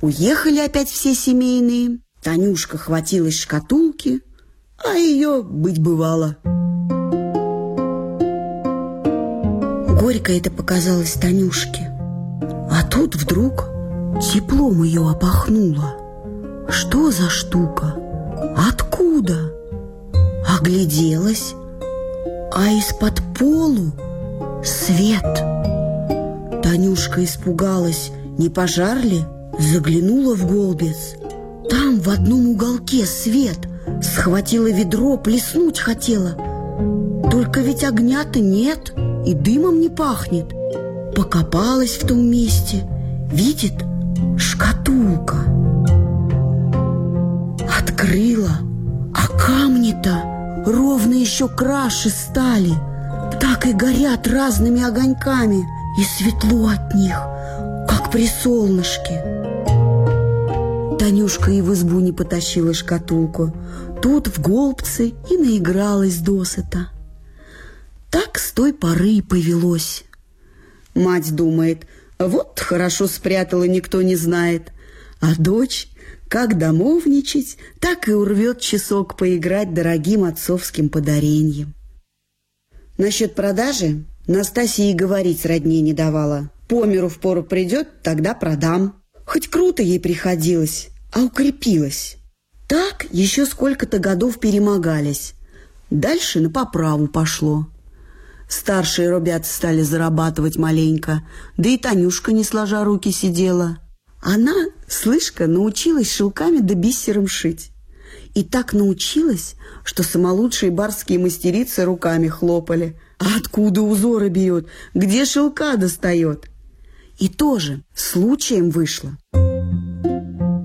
Уехали опять все семейные. Танюшка хватилась шкатулки, а ее быть бывало. Горько это показалось Танюшке. А тут вдруг теплом ее опахнуло. Что за штука? Откуда? Огляделась, а из-под полу свет. Танюшка испугалась, не пожар ли? Заглянула в голбец. Там в одном уголке свет. Схватила ведро, плеснуть хотела. Только ведь огня-то нет и дымом не пахнет. Покопалась в том месте, видит шкатулка. Открыла, а камни-то ровно еще краше стали. Так и горят разными огоньками, и светло от них, как при солнышке. Танюшка и в избу не потащила шкатулку. Тут в голбце и наигралась досыта. Так с той поры и повелось. Мать думает, вот хорошо спрятала, никто не знает. А дочь, как домовничать, так и урвет часок поиграть дорогим отцовским подареньем. Насчет продажи Настасья и говорить роднее не давала. По миру в пору придет, тогда продам. Хоть круто ей приходилось, а укрепилась. Так еще сколько-то годов перемогались. Дальше на поправу пошло. Старшие ребята стали зарабатывать маленько, да и Танюшка, не сложа руки, сидела. Она, слышка, научилась шелками да бисером шить. И так научилась, что самолучшие барские мастерицы руками хлопали. А откуда узоры бьет? Где шелка достает? И тоже случаем вышло.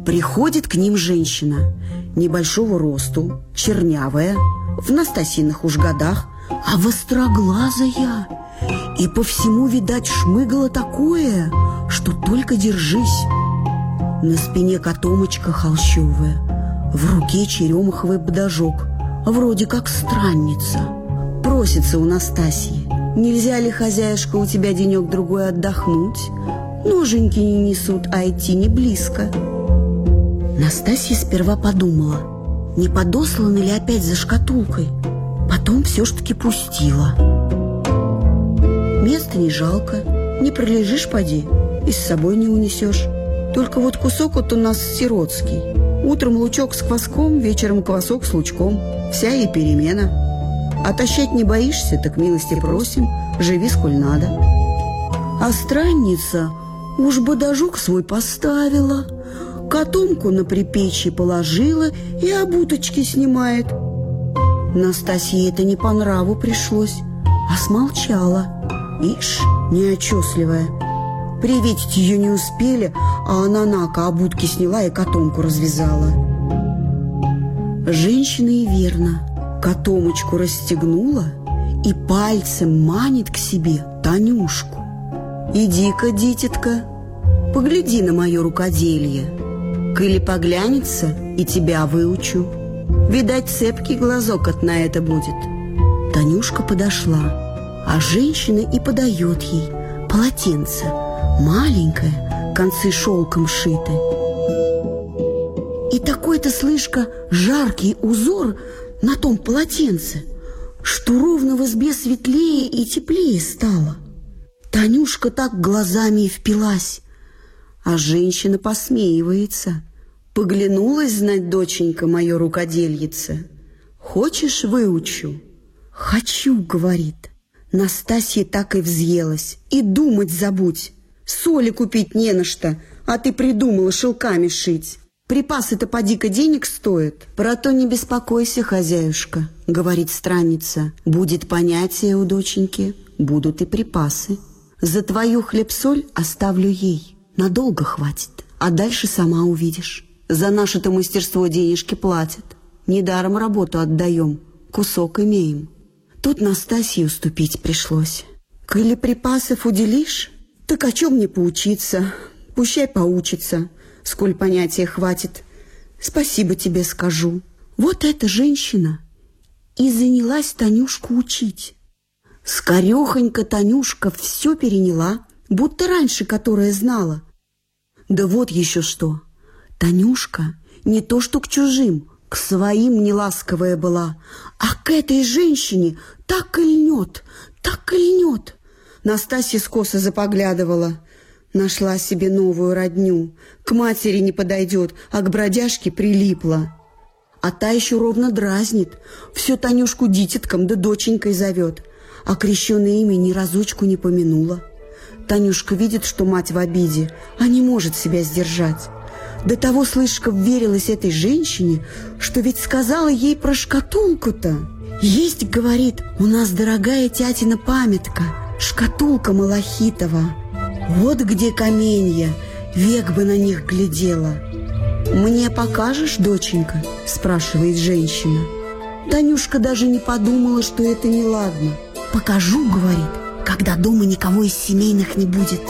Приходит к ним женщина, небольшого росту, чернявая, в Настасиных уж годах, а востроглазая. И по всему, видать, шмыгало такое, что только держись. На спине котомочка холщовая, в руке черемаховый подожок, вроде как странница. Просится у Настасьи. Нельзя ли, хозяюшка, у тебя денек-другой отдохнуть? Ноженьки не несут, а идти не близко. Настасья сперва подумала, не подослана ли опять за шкатулкой. Потом все ж таки пустила. Места не жалко, не пролежишь, поди, и с собой не унесешь. Только вот кусок вот у нас сиротский. Утром лучок с кваском, вечером квасок с лучком. Вся и перемена. А тащать не боишься, так милости просим, живи сколь надо. А странница уж бодажок свой поставила, котомку на припечье положила и обуточки снимает. Настасье это не по нраву пришлось, а смолчала. Ишь, неочесливая. Приветить ее не успели, а она нака обутки сняла и котомку развязала. Женщина и верно котомочку расстегнула и пальцем манит к себе Танюшку. «Иди-ка, дитятка, погляди на мое рукоделье. Коли поглянется, и тебя выучу. Видать, цепкий глазок от на это будет». Танюшка подошла, а женщина и подает ей полотенце, маленькое, концы шелком шиты. И такой-то, слышка, жаркий узор на том полотенце, что ровно в избе светлее и теплее стало. Танюшка так глазами и впилась, а женщина посмеивается. Поглянулась, знать, доченька, моя рукодельица. Хочешь, выучу? Хочу, говорит. Настасья так и взъелась. И думать забудь. Соли купить не на что, а ты придумала шелками шить. Припасы-то поди-ка денег стоят. Про то не беспокойся, хозяюшка, говорит странница. Будет понятие у доченьки, будут и припасы. За твою хлеб-соль оставлю ей. Надолго хватит, а дальше сама увидишь. За наше-то мастерство денежки платят. Недаром работу отдаем, кусок имеем. Тут Настасье уступить пришлось. Коли припасов уделишь, так о чем мне поучиться? Пущай поучится, сколь понятия хватит. Спасибо тебе скажу. Вот эта женщина и занялась Танюшку учить. Скорехонько Танюшка все переняла, будто раньше которая знала. Да вот еще что. Танюшка не то что к чужим, к своим неласковая была, а к этой женщине так и льнет, так и льнет. Настасья скоса запоглядывала. Нашла себе новую родню. К матери не подойдет, а к бродяжке прилипла. А та еще ровно дразнит. Все Танюшку дитятком да доченькой зовет. А крещенное имя ни разочку не помянула. Танюшка видит, что мать в обиде, а не может себя сдержать. До того Слышков верилась этой женщине, что ведь сказала ей про шкатулку-то. Есть, говорит, у нас дорогая тятина памятка, шкатулка Малахитова. Вот где каменья, век бы на них глядела. «Мне покажешь, доченька?» – спрашивает женщина. Танюшка даже не подумала, что это неладно. «Покажу», – говорит, – «когда дома никого из семейных не будет».